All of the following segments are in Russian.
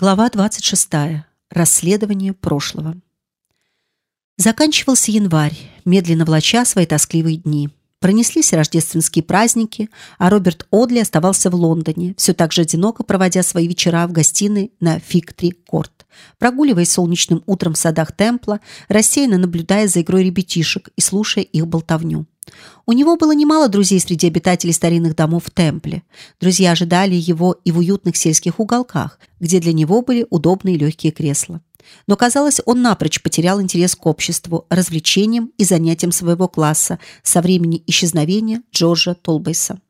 Глава 26. Расследование прошлого. Заканчивался январь, медленно влача свои тоскливые дни. Пронеслись рождественские праздники, а Роберт Одли оставался в Лондоне, все так же одиноко проводя свои вечера в гостиной на Фиг-Три-Корт, прогуливаясь солнечным утром в садах Темпла, рассеянно наблюдая за игрой ребятишек и слушая их болтовню. У него было немало друзей среди обитателей старинных домов в Темпле. Друзья ожидали его и в уютных сельских уголках, где для него были удобные легкие кресла. Но, казалось, он напрочь потерял интерес к обществу, развлечениям и занятиям своего класса со времени исчезновения Джорджа Толбейса.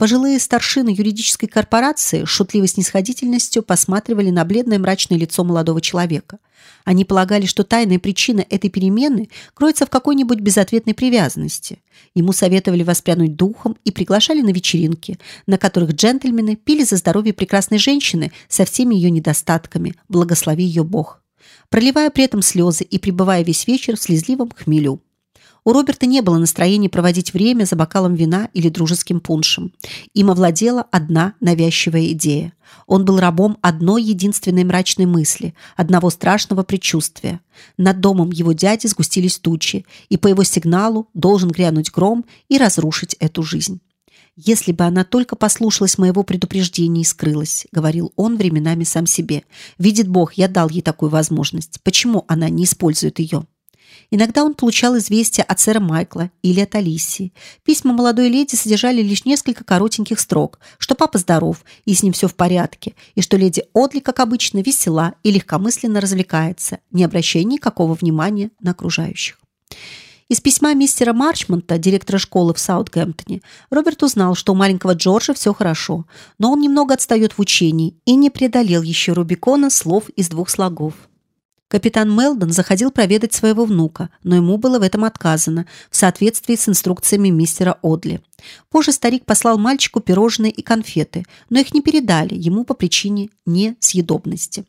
Пожилые старшины юридической корпорации с шутливой снисходительностью посматривали на бледное мрачное лицо молодого человека. Они полагали, что тайная причина этой перемены кроется в какой-нибудь безответной привязанности. Ему советовали воспрянуть духом и приглашали на вечеринки, на которых джентльмены пили за здоровье прекрасной женщины со всеми ее недостатками, благослови ее Бог, проливая при этом слезы и пребывая весь вечер в слезливом хмелю. У Роберта не было настроения проводить время за бокалом вина или дружеским пуншем. Им овладела одна навязчивая идея. Он был рабом одной единственной мрачной мысли, одного страшного предчувствия. Над домом его дяди сгустились тучи, и по его сигналу должен грянуть гром и разрушить эту жизнь. Если бы она только послушалась моего предупреждения и скрылась, говорил он временами сам себе. Видит Бог, я дал ей такую возможность. Почему она не использует ее? Иногда он получал известия от сэра Майкла или от Алисии. Письма молодой леди содержали лишь несколько коротеньких строк, что папа здоров и с ним все в порядке, и что леди Одли, как обычно, весела и легкомысленно развлекается, не обращая никакого внимания на окружающих. Из письма мистера Марчмонта, директора школы в Саутгемптоне, Роберт узнал, что у маленького Джорджа все хорошо, но он немного отстает в учении и не преодолел еще Рубикона слов из двух слогов. Капитан Мелдон заходил проведать своего внука, но ему было в этом отказано в соответствии с инструкциями мистера Одли. Позже старик послал мальчику пирожные и конфеты, но их не передали ему по причине несъедобности.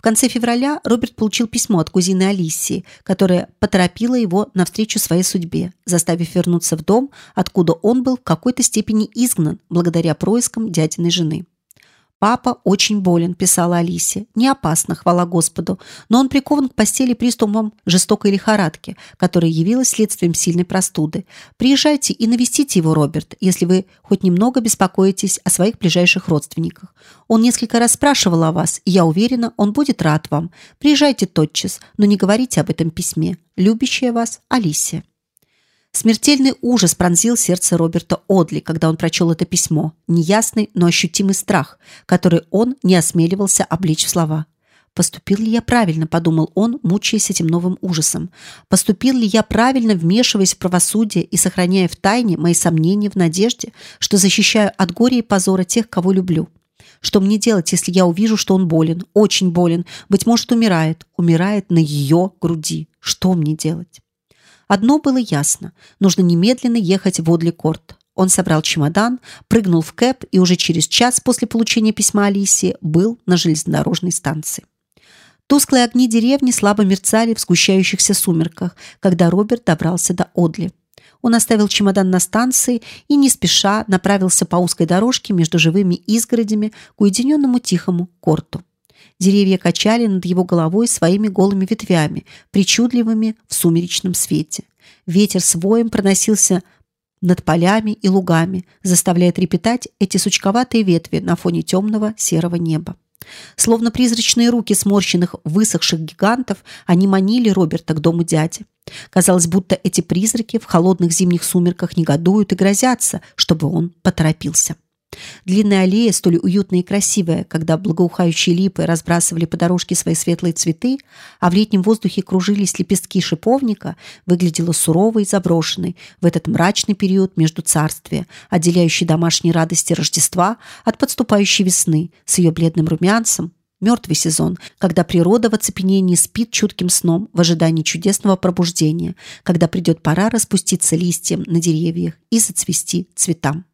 В конце февраля Роберт получил письмо от кузины Алисии, которая поторопила его навстречу своей судьбе, заставив вернуться в дом, откуда он был в какой-то степени изгнан благодаря проискам дядиной жены. Папа очень болен, писала Алисе. Не опасно, хвала Господу, но он прикован к постели приступом жестокой лихорадки, которая явилась следствием сильной простуды. Приезжайте и навестите его, Роберт, если вы хоть немного беспокоитесь о своих ближайших родственниках. Он несколько раз спрашивал о вас, и я уверена, он будет рад вам. Приезжайте тотчас, но не говорите об этом письме. Любящая вас Алисия. Смертельный ужас пронзил сердце Роберта Одли, когда он прочел это письмо. Неясный, но ощутимый страх, который он не осмеливался облечь в слова. Поступил ли я правильно, подумал он, мучаясь этим новым ужасом. Поступил ли я правильно, вмешиваясь в правосудие и сохраняя в тайне мои сомнения в надежде, что защищаю от горя и позора тех, кого люблю? Что мне делать, если я увижу, что он болен, очень болен, быть может, умирает, умирает на ее груди? Что мне делать? Одно было ясно: нужно немедленно ехать в Одли-Корт. Он собрал чемодан, прыгнул в кэб и уже через час после получения письма Алисе был на железнодорожной станции. Тусклые огни деревни слабо мерцали в сгущающихся сумерках, когда Роберт добрался до Одли. Он оставил чемодан на станции и не спеша направился по узкой дорожке между живыми изгородями к уединенному тихому корту. Деревья качали над его головой своими голыми ветвями, причудливыми в сумеречном свете. Ветер с воем проносился над полями и лугами, заставляя трепетать эти сучковатые ветви на фоне темного серого неба. Словно призрачные руки сморщенных высохших гигантов, они манили Роберта к дому дяди. Казалось, будто эти призраки в холодных зимних сумерках негодуют и грозятся, чтобы он поторопился. Длинная аллея, столь уютная и красивая, когда благоухающие липы разбрасывали по дорожке свои светлые цветы, а в летнем воздухе кружились лепестки шиповника, выглядела суровой и заброшенной в этот мрачный период между царствия, отделяющий домашние радости Рождества от подступающей весны с ее бледным румянцем, мертвый сезон, когда природа в оцепенении спит чутким сном в ожидании чудесного пробуждения, когда придет пора распуститься листьям на деревьях и зацвести цветам.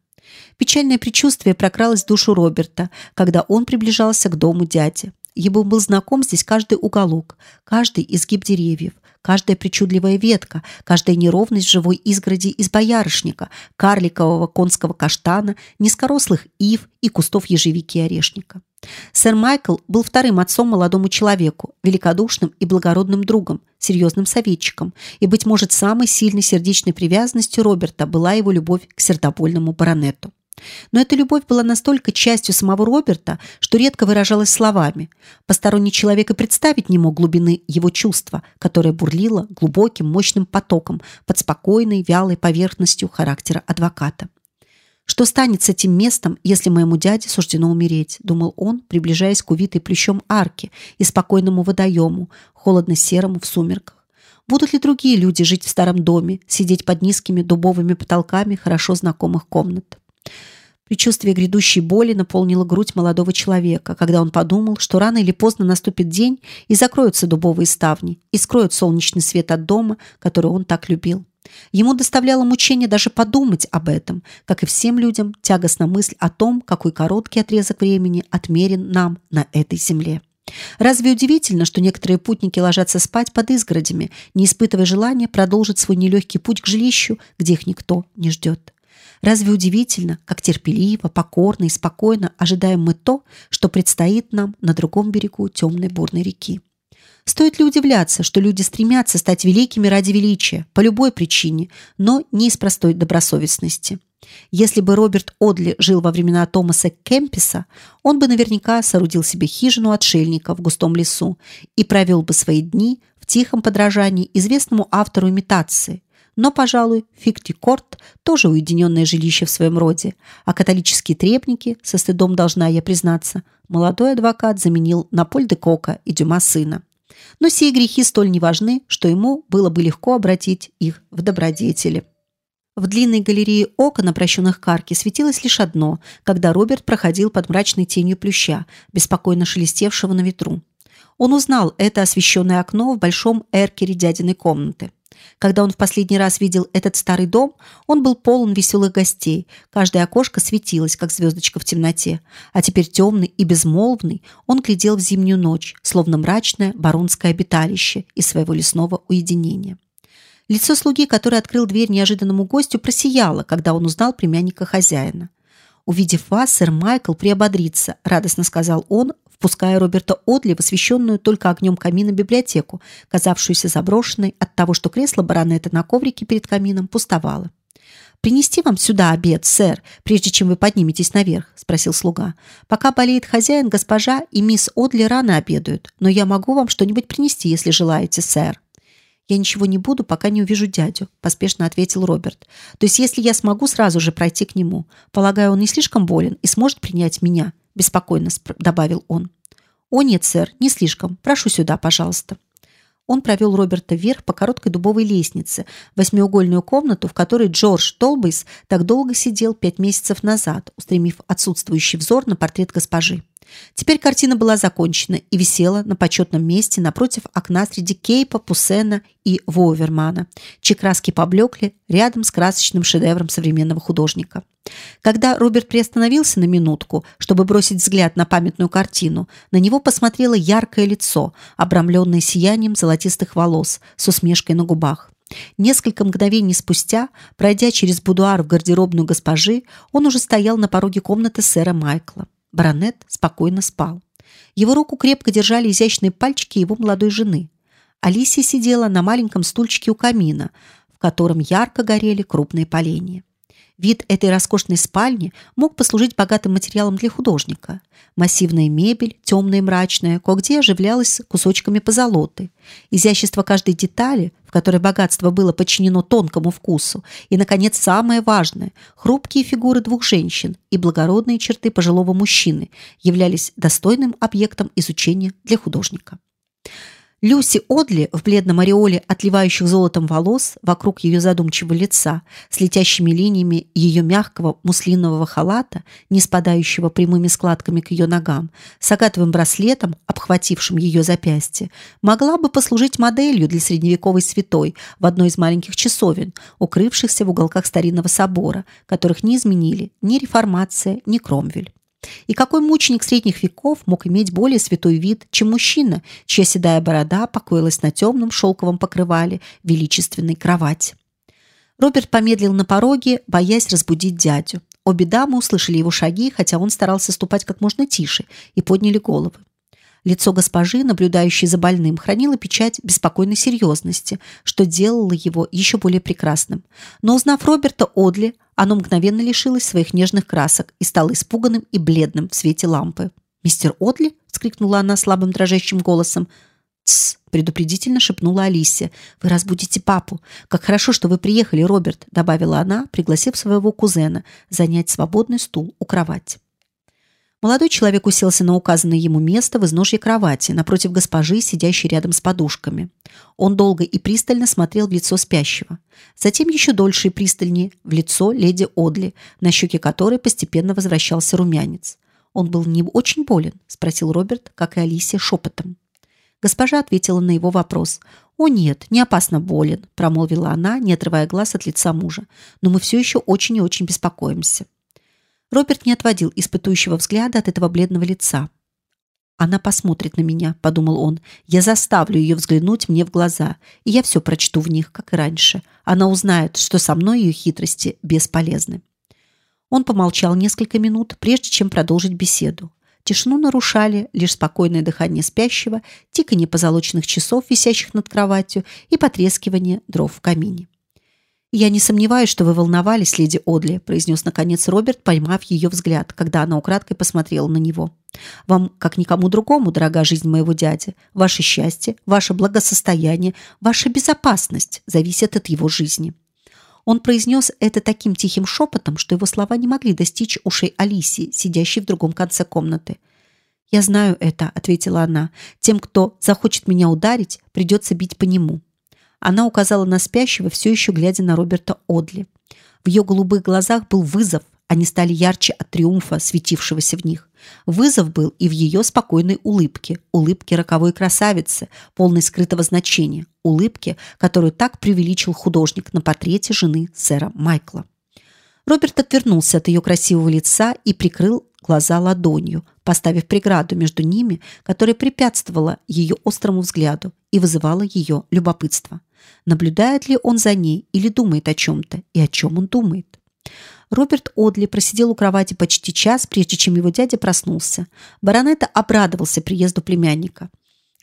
Печальное предчувствие прокралось в душу Роберта, когда он приближался к дому дяди. Ему был знаком здесь каждый уголок, каждый изгиб деревьев, каждая причудливая ветка, каждая неровность живой изгороди из боярышника, карликового конского каштана, низкорослых ив и кустов ежевики и орешника. Сэр Майкл был вторым отцом молодому человеку, великодушным и благородным другом, серьезным советчиком, и, быть может, самой сильной сердечной привязанностью Роберта была его любовь к сердобольному баронету. Но эта любовь была настолько частью самого Роберта, что редко выражалась словами. Посторонний человек и представить не мог глубины его чувства, которое бурлило глубоким, мощным потоком под спокойной, вялой поверхностью характера адвоката. Что станет с этим местом, если моему дяде суждено умереть, думал он, приближаясь к увитой плющом арке и спокойному водоему, холодно-серому в сумерках. Будут ли другие люди жить в старом доме, сидеть под низкими дубовыми потолками хорошо знакомых комнат? Причувствие грядущей боли наполнило грудь молодого человека, когда он подумал, что рано или поздно наступит день и закроются дубовые ставни и скроют солнечный свет от дома, который он так любил. Ему доставляло мучение даже подумать об этом, как и всем людям тягостна мысль о том, какой короткий отрезок времени отмерен нам на этой земле. Разве удивительно, что некоторые путники ложатся спать под изгородями, не испытывая желания продолжить свой нелегкий путь к жилищу, где их никто не ждет? Разве удивительно, как терпеливо, покорно и спокойно ожидаем мы то, что предстоит нам на другом берегу темной бурной реки? Стоит ли удивляться, что люди стремятся стать великими ради величия, по любой причине, но не из простой добросовестности? Если бы Роберт Одли жил во времена Томаса Кемписа, он бы наверняка соорудил себе хижину отшельника в густом лесу и провел бы свои дни в тихом подражании известному автору имитации, но, пожалуй, Фиктикорт тоже уединенное жилище в своем роде, а католические трепники, со стыдом должна я признаться, молодой адвокат заменил на Поль де Кока и Дюма сына. Но сие грехи столь неважны, что ему было бы легко обратить их в добродетели. В длинной галерее окон, обращенных к арке, светилось лишь одно, когда Роберт проходил под мрачной тенью плюща, беспокойно шелестевшего на ветру. Он узнал это освещенное окно в большом эркере дядиной комнаты. Когда он в последний раз видел этот старый дом, он был полон веселых гостей. Каждое окошко светилось, как звездочка в темноте. А теперь темный и безмолвный, он глядел в зимнюю ночь, словно мрачное баронское обиталище из своего лесного уединения. Лицо слуги, который открыл дверь неожиданному гостю, просияло, когда он узнал племянника хозяина. Увидев вас, сэр Майкл приободрится, радостно сказал он, впуская Роберта Одли в освещенную только огнем камина библиотеку, казавшуюся заброшенной от того, что кресло баронета на коврике перед камином пустовало. Принести вам сюда обед, сэр, прежде чем вы подниметесь наверх, спросил слуга. Пока болеет хозяин, госпожа и мисс Одли рано обедают, но я могу вам что-нибудь принести, если желаете, сэр. Я ничего не буду, пока не увижу дядю, поспешно ответил Роберт. То есть, если я смогу сразу же пройти к нему, полагаю, он не слишком болен и сможет принять меня беспокойно добавил он. О нет, сэр, не слишком. Прошу сюда, пожалуйста. Он провел Роберта вверх по короткой дубовой лестнице, восьмиугольную комнату, в которой Джордж Толбейс так долго сидел пять месяцев назад, устремив отсутствующий взор на портрет госпожи. Теперь картина была закончена и висела на почетном месте напротив окна среди Кейпа, Пуссена и Воувермана, чьи краски поблекли рядом с красочным шедевром современного художника. Когда Роберт приостановился на минутку, чтобы бросить взгляд на памятную картину, на него посмотрело яркое лицо, обрамленное сиянием золотистых волос, с усмешкой на губах. Несколько мгновений спустя, пройдя через будуар в гардеробную госпожи, он уже стоял на пороге комнаты сэра Майкла. Баронет спокойно спал. Его руку крепко держали изящные пальчики его молодой жены. Алисия сидела на маленьком стульчике у камина, в котором ярко горели крупные поленья. Вид этой роскошной спальни мог послужить богатым материалом для художника. Массивная мебель, темная и мрачная, кое-где оживлялась кусочками позолоты. Изящество каждой детали, в которой богатство было подчинено тонкому вкусу, и, наконец, самое важное – хрупкие фигуры двух женщин и благородные черты пожилого мужчины являлись достойным объектом изучения для художника. Люси Одли в бледном ореоле отливающих золотом волос вокруг ее задумчивого лица, с летящими линиями ее мягкого муслинового халата, не спадающего прямыми складками к ее ногам, с агатовым браслетом, обхватившим ее запястье, могла бы послужить моделью для средневековой святой в одной из маленьких часовен, укрывшихся в уголках старинного собора, которых не изменили ни реформация, ни Кромвель. И какой мученик средних веков мог иметь более святой вид, чем мужчина, чья седая борода покоилась на темном шелковом покрывале величественной кровати? Роберт помедлил на пороге, боясь разбудить дядю. Обе дамы услышали его шаги, хотя он старался ступать как можно тише, и подняли головы. Лицо госпожи, наблюдающей за больным, хранило печать беспокойной серьезности, что делало его еще более прекрасным. Но узнав Роберта Одли, оно мгновенно лишилось своих нежных красок и стало испуганным и бледным в свете лампы. «Мистер Одли?» – вскрикнула она слабым дрожащим голосом. «Тсс!» – предупредительно шепнула Алисия. «Вы разбудите папу. Как хорошо, что вы приехали, Роберт!» – добавила она, пригласив своего кузена занять свободный стул у кровати. Молодой человек уселся на указанное ему место в изножье кровати, напротив госпожи, сидящей рядом с подушками. Он долго и пристально смотрел в лицо спящего. Затем еще дольше и пристальнее в лицо леди Одли, на щеке которой постепенно возвращался румянец. «Он был не очень болен?» – спросил Роберт, как и Алисия, шепотом. Госпожа ответила на его вопрос. «О нет, не опасно болен», – промолвила она, не отрывая глаз от лица мужа. «Но мы все еще очень и очень беспокоимся». Роберт не отводил испытующего взгляда от этого бледного лица. Она посмотрит на меня, подумал он. Я заставлю ее взглянуть мне в глаза, и я все прочту в них, как и раньше. Она узнает, что со мной ее хитрости бесполезны. Он помолчал несколько минут, прежде чем продолжить беседу. Тишину нарушали лишь спокойное дыхание спящего, тиканье позолоченных часов, висящих над кроватью, и потрескивание дров в камине. «Я не сомневаюсь, что вы волновались, леди Одли», произнес наконец Роберт, поймав ее взгляд, когда она украдкой посмотрела на него. «Вам, как никому другому, дорога жизнь моего дяди, ваше счастье, ваше благосостояние, ваша безопасность зависят от его жизни». Он произнес это таким тихим шепотом, что его слова не могли достичь ушей Алисии, сидящей в другом конце комнаты. «Я знаю это», — ответила она. «Тем, кто захочет меня ударить, придется бить по нему». Она указала на спящего, все еще глядя на Роберта Одли. В ее голубых глазах был вызов, они стали ярче от триумфа, светившегося в них. Вызов был и в ее спокойной улыбке, улыбке роковой красавицы, полной скрытого значения, улыбке, которую так преувеличил художник на портрете жены сэра Майкла. Роберт отвернулся от ее красивого лица и прикрыл глаза ладонью, поставив преграду между ними, которая препятствовала ее острому взгляду и вызывала ее любопытство. Наблюдает ли он за ней или думает о чем-то, и о чем он думает? Роберт Одли просидел у кровати почти час, прежде чем его дядя проснулся. Баронета обрадовался приезду племянника.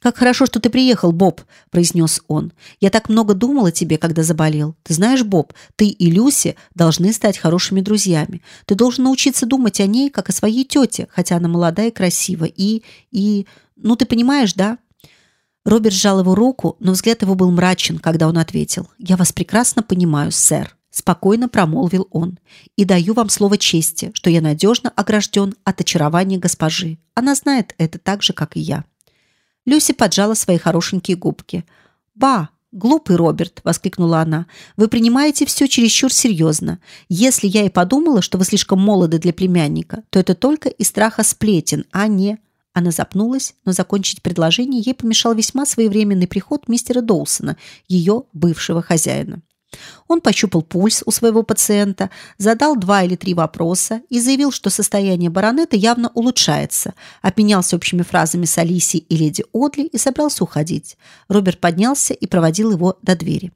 «Как хорошо, что ты приехал, Боб», – произнес он. «Я так много думал о тебе, когда заболел. Ты знаешь, Боб, ты и Люси должны стать хорошими друзьями. Ты должен научиться думать о ней, как о своей тете, хотя она молодая и красива. И... и... ну, ты понимаешь, да?» Роберт сжал его руку, но взгляд его был мрачен, когда он ответил. «Я вас прекрасно понимаю, сэр», – спокойно промолвил он. «И даю вам слово чести, что я надежно огражден от очарования госпожи. Она знает это так же, как и я». Люси поджала свои хорошенькие губки. «Ба, глупый Роберт!» – воскликнула она. «Вы принимаете все чересчур серьезно. Если я и подумала, что вы слишком молоды для племянника, то это только из страха сплетен, а не...» Она запнулась, но закончить предложение ей помешал весьма своевременный приход мистера Доусона, ее бывшего хозяина. Он пощупал пульс у своего пациента, задал два или три вопроса и заявил, что состояние баронета явно улучшается, обменялся общими фразами с Алисией и леди Одли и собрался уходить. Роберт поднялся и проводил его до двери.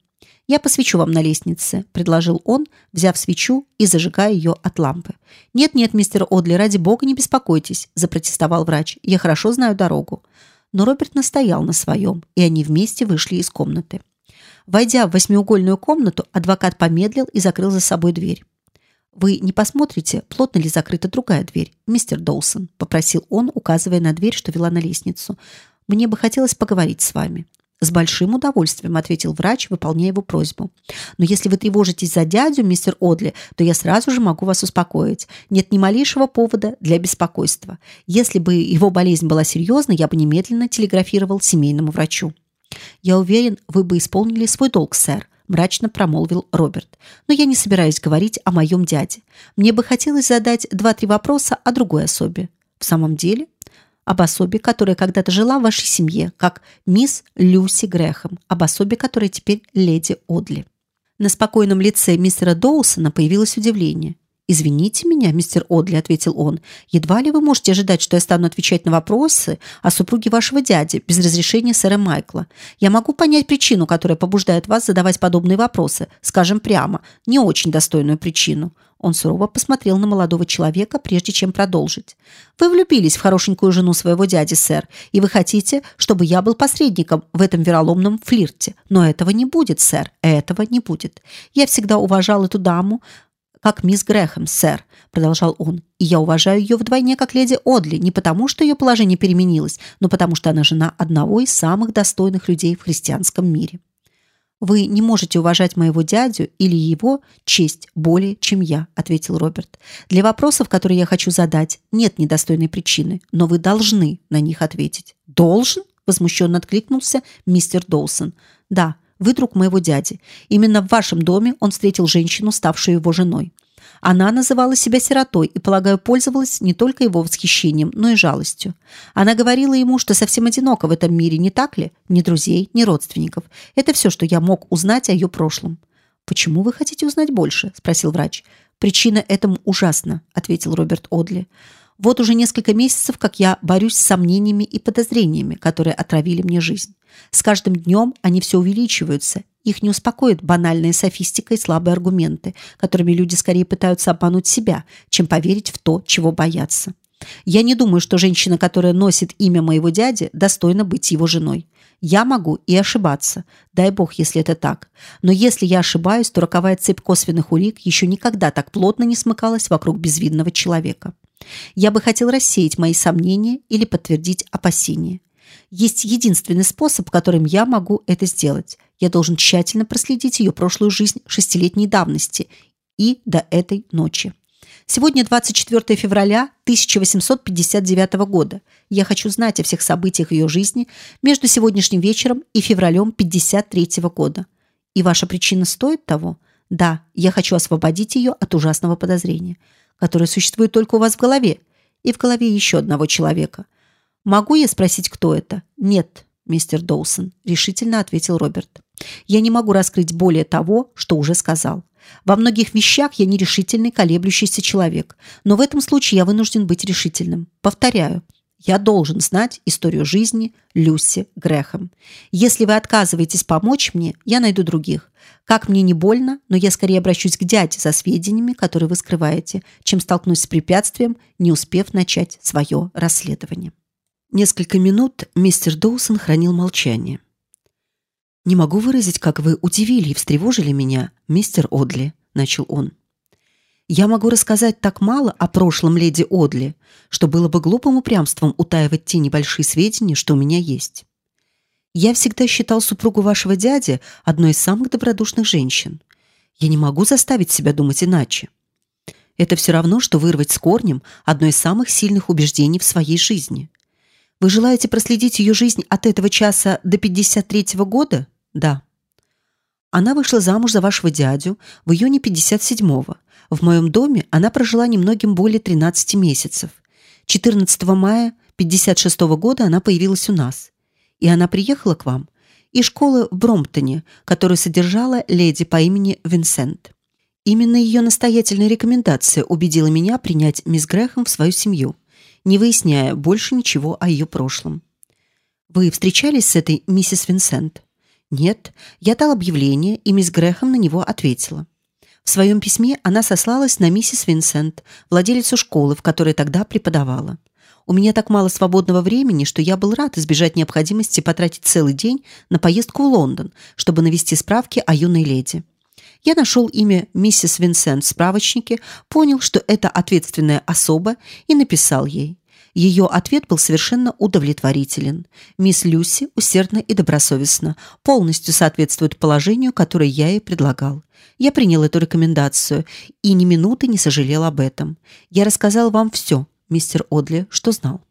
«Я посвечу вам на лестнице», – предложил он, взяв свечу и зажигая ее от лампы. «Нет-нет, мистер Одли, ради бога, не беспокойтесь», – запротестовал врач. «Я хорошо знаю дорогу». Но Роберт настоял на своем, и они вместе вышли из комнаты. Войдя в восьмиугольную комнату, адвокат помедлил и закрыл за собой дверь. «Вы не посмотрите, плотно ли закрыта другая дверь, мистер Доусон?» – попросил он, указывая на дверь, что вела на лестницу. «Мне бы хотелось поговорить с вами». С большим удовольствием, ответил врач, выполняя его просьбу. Но если вы тревожитесь за дядю, мистер Одли, то я сразу же могу вас успокоить. Нет ни малейшего повода для беспокойства. Если бы его болезнь была серьезной, я бы немедленно телеграфировал семейному врачу. Я уверен, вы бы исполнили свой долг, сэр, мрачно промолвил Роберт. Но я не собираюсь говорить о моем дяде. Мне бы хотелось задать два-три вопроса о другой особе. В самом деле, об особе, которая когда-то жила в вашей семье, как мисс Люси Грэхэм, об особе, которая теперь леди Одли. На спокойном лице мистера Доусона появилось удивление. «Извините меня, мистер Одли», — ответил он. «Едва ли вы можете ожидать, что я стану отвечать на вопросы о супруге вашего дяди без разрешения сэра Майкла. Я могу понять причину, которая побуждает вас задавать подобные вопросы, скажем прямо, не очень достойную причину». Он сурово посмотрел на молодого человека, прежде чем продолжить. «Вы влюбились в хорошенькую жену своего дяди, сэр, и вы хотите, чтобы я был посредником в этом вероломном флирте. Но этого не будет, сэр, этого не будет. Я всегда уважал эту даму, как мисс Грэхэм, сэр», — продолжал он. «И я уважаю ее вдвойне, как леди Одли, не потому, что ее положение переменилось, но потому, что она жена одного из самых достойных людей в христианском мире». «Вы не можете уважать моего дядю или его честь более, чем я», — ответил Роберт. «Для вопросов, которые я хочу задать, нет недостойной причины, но вы должны на них ответить». «Должен?» — возмущенно откликнулся мистер Доусон. «Да, вы друг моего дяди. Именно в вашем доме он встретил женщину, ставшую его женой. Она называла себя сиротой и, полагаю, пользовалась не только его восхищением, но и жалостью. Она говорила ему, что совсем одинока в этом мире, не так ли? Ни друзей, ни родственников. Это все, что я мог узнать о ее прошлом. «Почему вы хотите узнать больше?» – спросил врач. «Причина этому ужасна», – ответил Роберт Одли. Вот уже несколько месяцев, как я борюсь с сомнениями и подозрениями, которые отравили мне жизнь. С каждым днем они все увеличиваются. Их не успокоит банальная софистика и слабые аргументы, которыми люди скорее пытаются обмануть себя, чем поверить в то, чего боятся. Я не думаю, что женщина, которая носит имя моего дяди, достойна быть его женой. Я могу и ошибаться. Дай бог, если это так. Но если я ошибаюсь, то роковая цепь косвенных улик еще никогда так плотно не смыкалась вокруг безвинного человека. Я бы хотел рассеять мои сомнения или подтвердить опасения. Есть единственный способ, которым я могу это сделать. Я должен тщательно проследить ее прошлую жизнь шестилетней давности и до этой ночи. Сегодня 24 февраля 1859 года. Я хочу знать о всех событиях ее жизни между сегодняшним вечером и февралем 53 года. И ваша причина стоит того? Да, я хочу освободить ее от ужасного подозрения которое существует только у вас в голове и в голове еще одного человека. Могу я спросить, кто это? Нет, мистер Доусон, решительно ответил Роберт. Я не могу раскрыть более того, что уже сказал. Во многих вещах я нерешительный, колеблющийся человек, но в этом случае я вынужден быть решительным. Повторяю, я должен знать историю жизни Люси Грехом. Если вы отказываетесь помочь мне, я найду других. Как мне не больно, но я скорее обращусь к дяде за сведениями, которые вы скрываете, чем столкнусь с препятствием, не успев начать свое расследование. Несколько минут мистер Доусон хранил молчание. Не могу выразить, как вы удивили и встревожили меня, мистер Одли, начал он. Я могу рассказать так мало о прошлом леди Одли, что было бы глупым упрямством утаивать те небольшие сведения, что у меня есть. Я всегда считал супругу вашего дяди одной из самых добродушных женщин. Я не могу заставить себя думать иначе. Это все равно, что вырвать с корнем одно из самых сильных убеждений в своей жизни. Вы желаете проследить ее жизнь от этого часа до 53-го года? Да. Она вышла замуж за вашего дядю в июне 57-го в моем доме она прожила немногим более 13 месяцев. 14 мая 56 года она появилась у нас. И она приехала к вам из школы в Бромптоне, которую содержала леди по имени Винсент. Именно ее настоятельная рекомендация убедила меня принять мисс Грэхэм в свою семью, не выясняя больше ничего о ее прошлом. Вы встречались с этой миссис Винсент? Нет, я дал объявление, и мисс Грэхэм на него ответила. В своем письме она сослалась на миссис Винсент, владелицу школы, в которой тогда преподавала. У меня так мало свободного времени, что я был рад избежать необходимости потратить целый день на поездку в Лондон, чтобы навести справки о юной леди. Я нашел имя миссис Винсент в справочнике, понял, что это ответственная особа, и написал ей. Ее ответ был совершенно удовлетворителен. Мисс Люси усердно и добросовестно, полностью соответствует положению, которое я ей предлагал. Я принял эту рекомендацию и ни минуты не сожалел об этом. Я рассказал вам все, мистер Одли, что знал.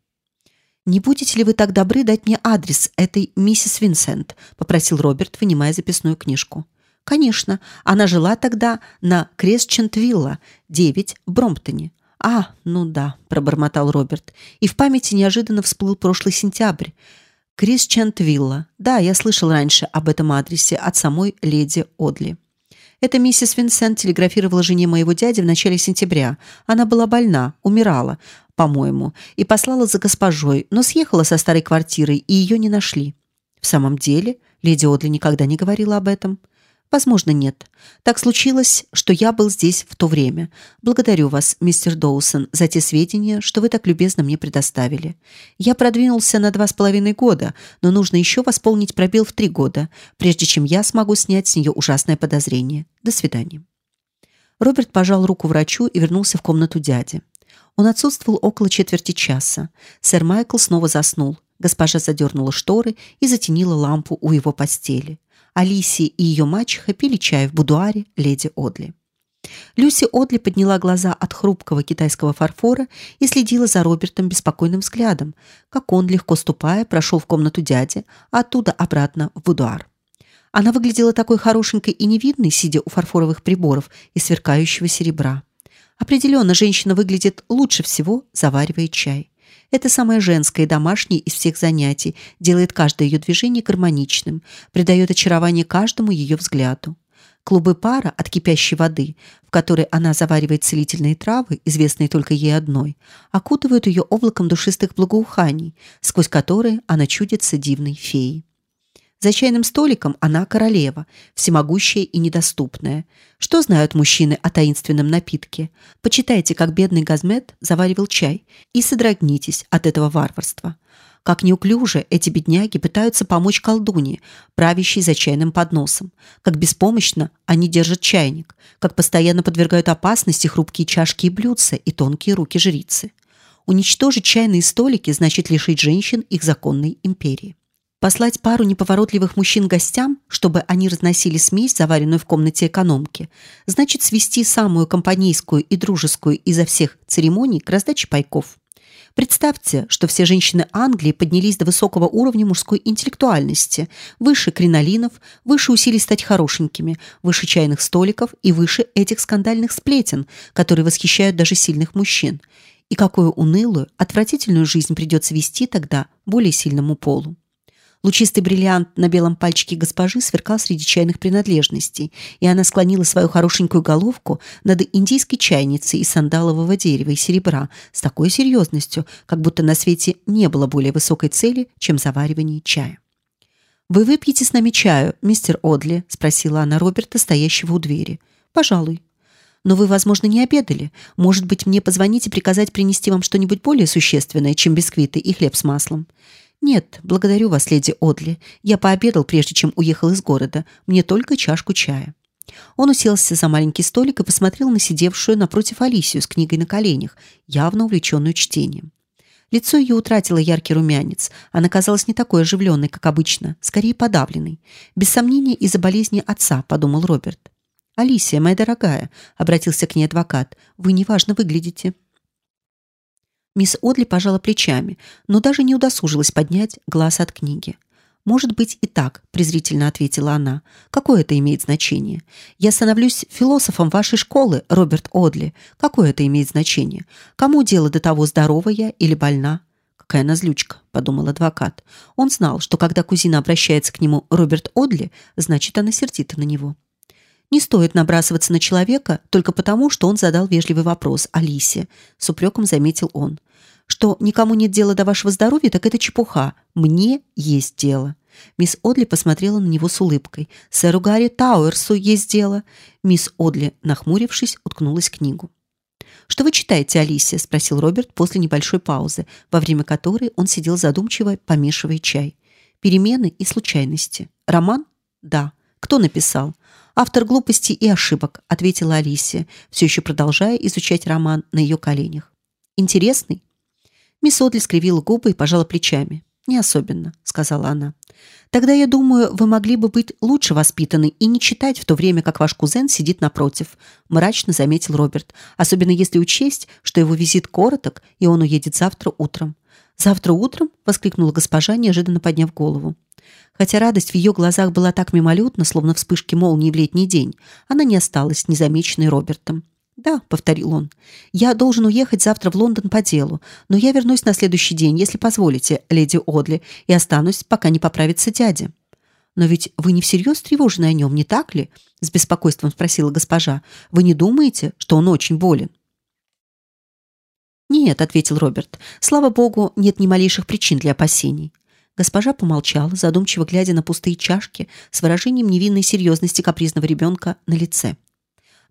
Не будете ли вы так добры дать мне адрес этой миссис Винсент? попросил Роберт, вынимая записную книжку. Конечно, она жила тогда на Кресчент-Вилла, 9 в Бромптоне. А, ну да, пробормотал Роберт. И в памяти неожиданно всплыл прошлый сентябрь. Крисчент-Вилла. Да, я слышал раньше об этом адресе от самой леди Одли. Это миссис Винсент телеграфировала жене моего дяди в начале сентября. Она была больна, умирала, по-моему, и послала за госпожой, но съехала со старой квартиры, и ее не нашли. В самом деле, леди Одли никогда не говорила об этом. Возможно, нет. Так случилось, что я был здесь в то время. Благодарю вас, мистер Доусон, за те сведения, что вы так любезно мне предоставили. Я продвинулся на два с половиной года, но нужно еще восполнить пробел в три года, прежде чем я смогу снять с нее ужасное подозрение. До свидания. Роберт пожал руку врачу и вернулся в комнату дяди. Он отсутствовал около четверти часа. Сэр Майкл снова заснул. Госпожа задернула шторы и затенила лампу у его постели. Алисия и ее мачеха пили чай в будуаре леди Одли. Люси Одли подняла глаза от хрупкого китайского фарфора и следила за Робертом беспокойным взглядом, как он, легко ступая, прошел в комнату дяди, а оттуда обратно в будуар. Она выглядела такой хорошенькой и невидной, сидя у фарфоровых приборов и сверкающего серебра. Определенно, женщина выглядит лучше всего, заваривая чай. Это самое женское и домашнее из всех занятий, делает каждое ее движение гармоничным, придает очарование каждому ее взгляду. Клубы пара от кипящей воды, в которой она заваривает целительные травы, известные только ей одной, окутывают ее облаком душистых благоуханий, сквозь которые она чудится дивной феей. За чайным столиком она королева, всемогущая и недоступная. Что знают мужчины о таинственном напитке? Почитайте, как бедный Газмет заваривал чай, и содрогнитесь от этого варварства. Как неуклюже эти бедняги пытаются помочь колдуне, правящей за чайным подносом. Как беспомощно они держат чайник. Как постоянно подвергают опасности хрупкие чашки и блюдца и тонкие руки жрицы. Уничтожить чайные столики значит лишить женщин их законной империи. Послать пару неповоротливых мужчин гостям, чтобы они разносили смесь, заваренную в комнате экономки, значит свести самую компанейскую и дружескую изо всех церемоний к раздаче пайков. Представьте, что все женщины Англии поднялись до высокого уровня мужской интеллектуальности, выше кринолинов, выше усилий стать хорошенькими, выше чайных столиков и выше этих скандальных сплетен, которые восхищают даже сильных мужчин. И какую унылую, отвратительную жизнь придется вести тогда более сильному полу. Лучистый бриллиант на белом пальчике госпожи сверкал среди чайных принадлежностей, и она склонила свою хорошенькую головку над индийской чайницей из сандалового дерева и серебра с такой серьезностью, как будто на свете не было более высокой цели, чем заваривание чая. Вы выпьете с нами чаю, мистер Одли, спросила она Роберта, стоящего у двери. Пожалуй. Но вы, возможно, не обедали. Может быть, мне позвонить и приказать принести вам что-нибудь более существенное, чем бисквиты и хлеб с маслом. Нет, благодарю вас, леди Одли. Я пообедал прежде, чем уехал из города. Мне только чашку чая. Он уселся за маленький столик и посмотрел на сидевшую напротив Алисию с книгой на коленях, явно увлеченную чтением. Лицо ее утратило яркий румянец. Она казалась не такой оживленной, как обычно, скорее подавленной. Без сомнения из-за болезни отца, подумал Роберт. Алисия, моя дорогая, обратился к ней адвокат. Вы неважно выглядите. Мисс Одли пожала плечами, но даже не удосужилась поднять глаз от книги. Может быть и так, презрительно ответила она. Какое это имеет значение? Я становлюсь философом вашей школы, Роберт Одли. Какое это имеет значение? Кому дело до того, здорова я или больна? Какая назлючка, подумал адвокат. Он знал, что когда кузина обращается к нему Роберт Одли, значит, она сердита на него. Не стоит набрасываться на человека только потому, что он задал вежливый вопрос Алисе. С упреком заметил он что никому нет дела до вашего здоровья, так это чепуха. Мне есть дело. Мисс Одли посмотрела на него с улыбкой. Сэру Гарри Тауэрсу есть дело. Мисс Одли, нахмурившись, уткнулась в книгу. Что вы читаете, Алисия? – спросил Роберт после небольшой паузы, во время которой он сидел задумчиво, помешивая чай. Перемены и случайности. Роман? Да. Кто написал? Автор глупости и ошибок, ответила Алисия, все еще продолжая изучать роман на ее коленях. Интересный? Мисс Одли скривила губы и пожала плечами. Не особенно, сказала она. Тогда я думаю, вы могли бы быть лучше воспитаны и не читать в то время, как ваш кузен сидит напротив, мрачно заметил Роберт, особенно если учесть, что его визит короток и он уедет завтра утром. Завтра утром, воскликнула госпожа, неожиданно подняв голову. Хотя радость в ее глазах была так мимолетна, словно вспышки молнии в летний день, она не осталась незамеченной Робертом. Да, повторил он. Я должен уехать завтра в Лондон по делу, но я вернусь на следующий день, если позволите, леди Одли, и останусь, пока не поправится дядя. Но ведь вы не всерьез тревожны о нем, не так ли? С беспокойством спросила госпожа. Вы не думаете, что он очень болен? Нет, ответил Роберт. Слава богу, нет ни малейших причин для опасений. Госпожа помолчала, задумчиво глядя на пустые чашки с выражением невинной серьезности капризного ребенка на лице.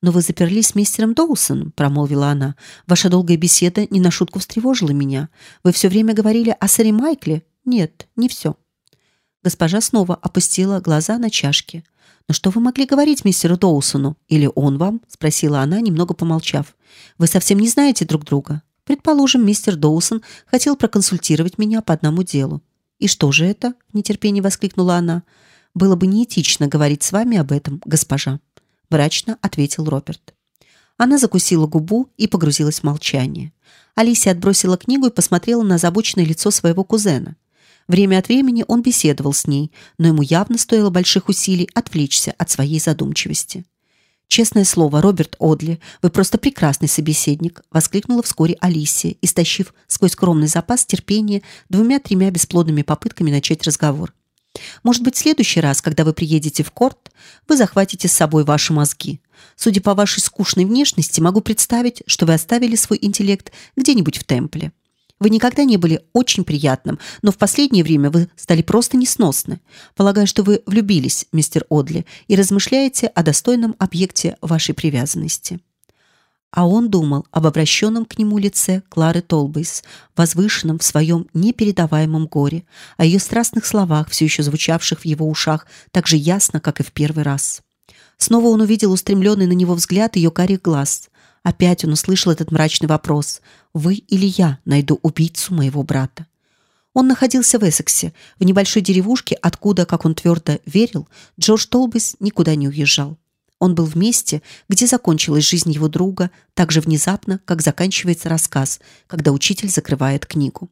Но вы заперлись с мистером Доусоном, промолвила она. Ваша долгая беседа не на шутку встревожила меня. Вы все время говорили о сэре Майкле. Нет, не все. Госпожа снова опустила глаза на чашки. Но что вы могли говорить мистеру Доусону? Или он вам? спросила она, немного помолчав. Вы совсем не знаете друг друга. Предположим, мистер Доусон хотел проконсультировать меня по одному делу. И что же это? в нетерпении воскликнула она. Было бы неэтично говорить с вами об этом, госпожа мрачно ответил Роберт. Она закусила губу и погрузилась в молчание. Алисия отбросила книгу и посмотрела на озабоченное лицо своего кузена. Время от времени он беседовал с ней, но ему явно стоило больших усилий отвлечься от своей задумчивости. Честное слово, Роберт Одли, вы просто прекрасный собеседник, воскликнула вскоре Алисия, истощив сквозь скромный запас терпения двумя-тремя бесплодными попытками начать разговор. Может быть, в следующий раз, когда вы приедете в Корт, вы захватите с собой ваши мозги. Судя по вашей скучной внешности, могу представить, что вы оставили свой интеллект где-нибудь в темпле. Вы никогда не были очень приятным, но в последнее время вы стали просто несносны. Полагаю, что вы влюбились, мистер Одли, и размышляете о достойном объекте вашей привязанности а он думал об обращенном к нему лице Клары Толбейс, возвышенном в своем непередаваемом горе, о ее страстных словах, все еще звучавших в его ушах так же ясно, как и в первый раз. Снова он увидел устремленный на него взгляд ее карих глаз. Опять он услышал этот мрачный вопрос: "Вы или я найду убийцу моего брата?" Он находился в Эссексе, в небольшой деревушке, откуда, как он твердо верил, Джордж Толбейс никуда не уезжал. Он был в месте, где закончилась жизнь его друга, так же внезапно, как заканчивается рассказ, когда учитель закрывает книгу.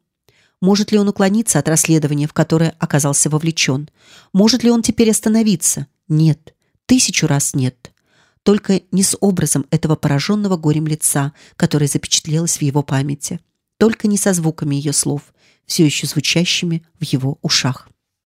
Может ли он уклониться от расследования, в которое оказался вовлечен? Может ли он теперь остановиться? Нет, тысячу раз нет. Только не с образом этого пораженного горем лица, которое запечатлелось в его памяти, только не со звуками ее слов, все еще звучащими в его ушах.